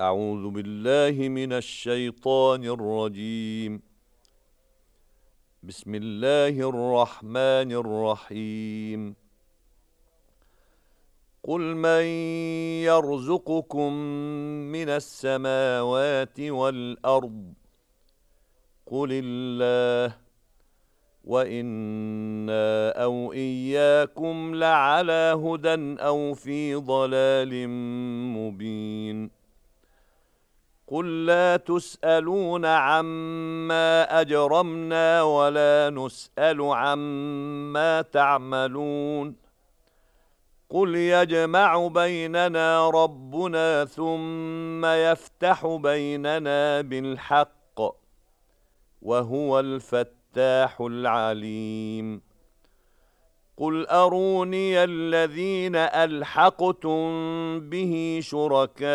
أعوذ بالله من الشيطان الرجيم. بسم الله الرحمن الرحيم. قل من يرزقكم من السماوات والأرض؟ قل الله. وإنا أو إياكم لعلى هدى أو في ضلال مبين. قل لا تسألون عما أجرمنا ولا نسأل عما تعملون قل يجمع بيننا ربنا ثم يفتح بيننا بالحق وهو الفتاح العليم قل أروني الذين ألحقتم به شركاء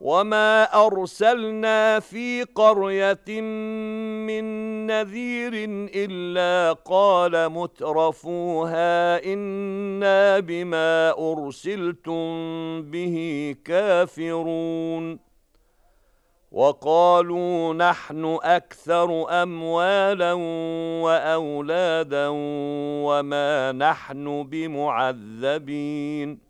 وما أرسلنا في قرية من نذير إلا قال مترفوها إنا بما أرسلتم به كافرون وقالوا نحن أكثر أموالا وأولادا وما نحن بمعذبين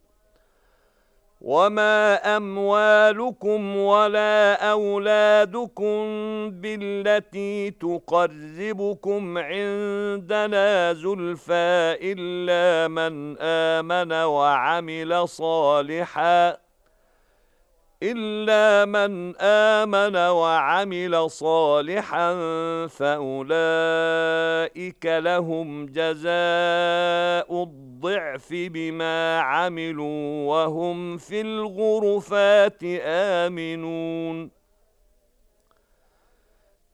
وما أموالكم ولا أولادكم بالتي تقربكم عندنا زلفى إلا من آمن وعمل صالحاً إلا من آمن وعمل صالحا فأولئك لهم جزاء الضعف بما عملوا وهم في الغرفات آمنون.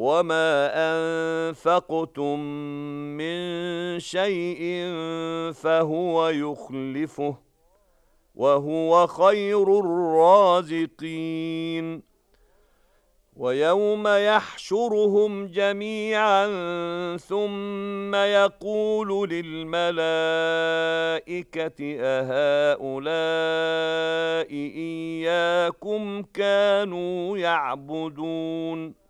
وما أنفقتم من شيء فهو يخلفه وهو خير الرازقين ويوم يحشرهم جميعا ثم يقول للملائكة أهؤلاء إياكم كانوا يعبدون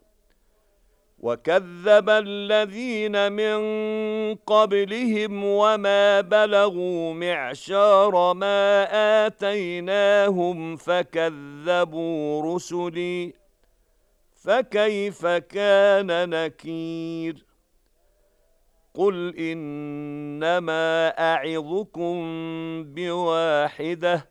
وَكَذَّبَ الَّذِينَ مِن قَبْلِهِمْ وَمَا بَلَغُوا مِعْشَارَ مَا آتَيْنَاهُمْ فَكَذَّبُوا رُسُلِي فَكَيْفَ كَانَ نَكِيرِ قُلْ إِنَّمَا أَعِظُكُم بِوَاحِدَةٍ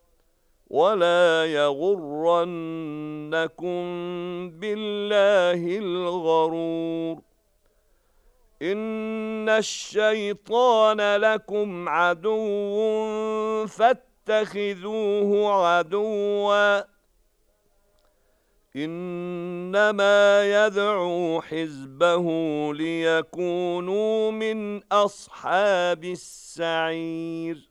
ولا يغرنكم بالله الغرور إن الشيطان لكم عدو فاتخذوه عدوا إنما يدعو حزبه ليكونوا من أصحاب السعير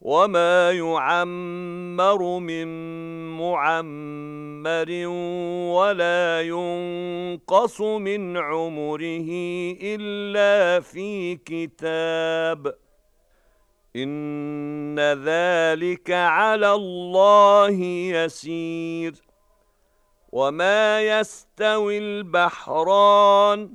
وما يعمر من معمر ولا ينقص من عمره الا في كتاب ان ذلك على الله يسير وما يستوي البحران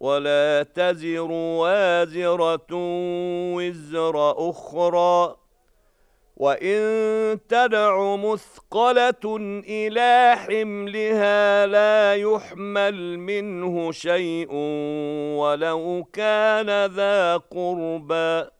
ولا تزر وازرة وزر أخرى. وإن تدع مثقلة إلى حملها لا يحمل منه شيء ولو كان ذا قربى.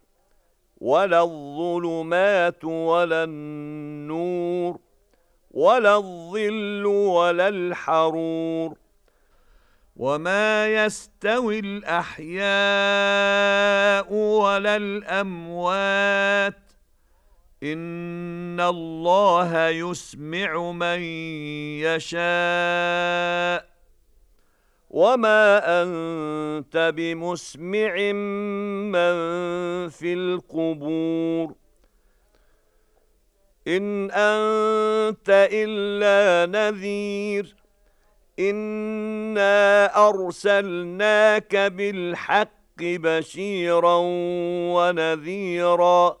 ولا الظلمات ولا النور ولا الظل ولا الحرور وما يستوي الأحياء ولا الأموات إن الله يسمع من يشاء وما أنت بمسمع من في القبور إن أنت إلا نذير إنا أرسلناك بالحق بشيرا ونذيرا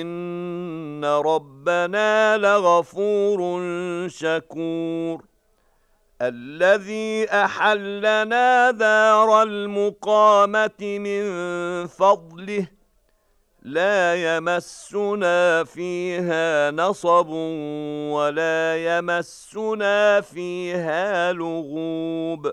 إن ربنا لغفور شكور. الذي أحلنا دار المقامة من فضله لا يمسنا فيها نصب ولا يمسنا فيها لغوب.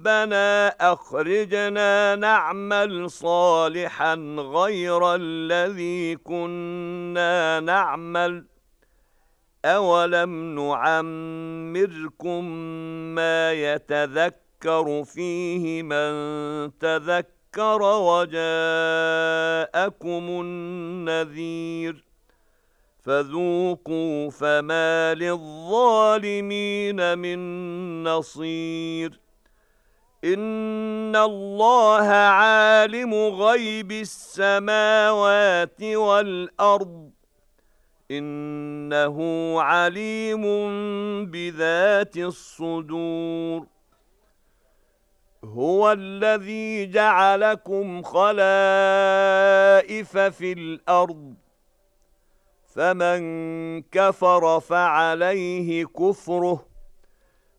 رَبَّنَا أَخْرِجْنَا نَعْمَلْ صَالِحًا غَيْرَ الَّذِي كُنَّا نَعْمَلُ. أَوَلَمْ نُعَمِّرْكُم مَّا يَتَذَكَّرُ فِيهِ مَن تَذَكَّرَ وَجَاءَكُمُ النَّذِيرُ. فَذُوقُوا فَمَا لِلظَّالِمِينَ مِن نَّصِيرٍ. إِنَّ اللَّهَ عَالِمُ غَيْبِ السَّمَاوَاتِ وَالْأَرْضِ إِنَّهُ عَلِيمٌ بِذَاتِ الصُّدُورِ هُوَ الَّذِي جَعَلَكُمْ خَلَائِفَ فِي الْأَرْضِ فَمَن كَفَرَ فَعَلَيْهِ كُفْرُهُ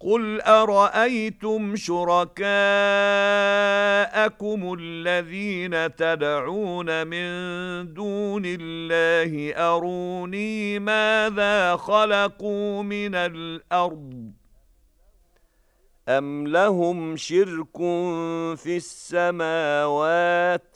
قُلْ أَرَأَيْتُمْ شُرَكَاءَكُمُ الَّذِينَ تَدْعُونَ مِن دُونِ اللَّهِ أَرُونِي مَاذَا خَلَقُوا مِنَ الْأَرْضِ أَمْ لَهُمْ شِرْكٌ فِي السَّمَاوَاتِ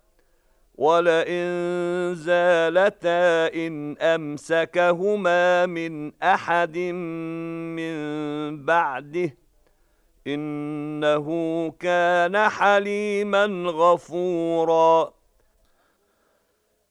وَلَئِن زَالَتَا إِنْ أَمْسَكَهُمَا مِنْ أَحَدٍ مِّن بَعْدِهِ إِنَّهُ كَانَ حَلِيمًا غَفُورًا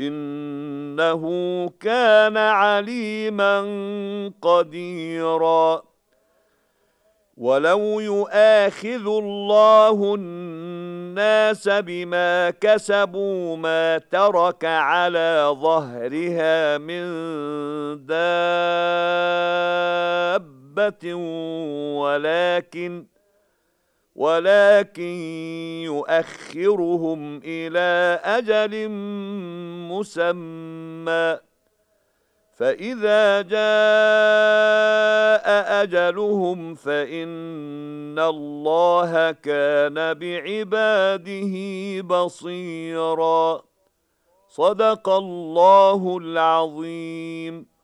إِنَّهُ كَانَ عَلِيمًا قَدِيرًا. وَلَوْ يُؤَاخِذُ اللَّهُ النَّاسَ بِمَا كَسَبُوا مَا تَرَكَ عَلَى ظَهْرِهَا مِن دَابَّةٍ وَلَكِنْ ولكن يؤخرهم إلى أجل مسمى. فإذا جاء أجلهم فإن الله كان بعباده بصيرا. صدق الله العظيم.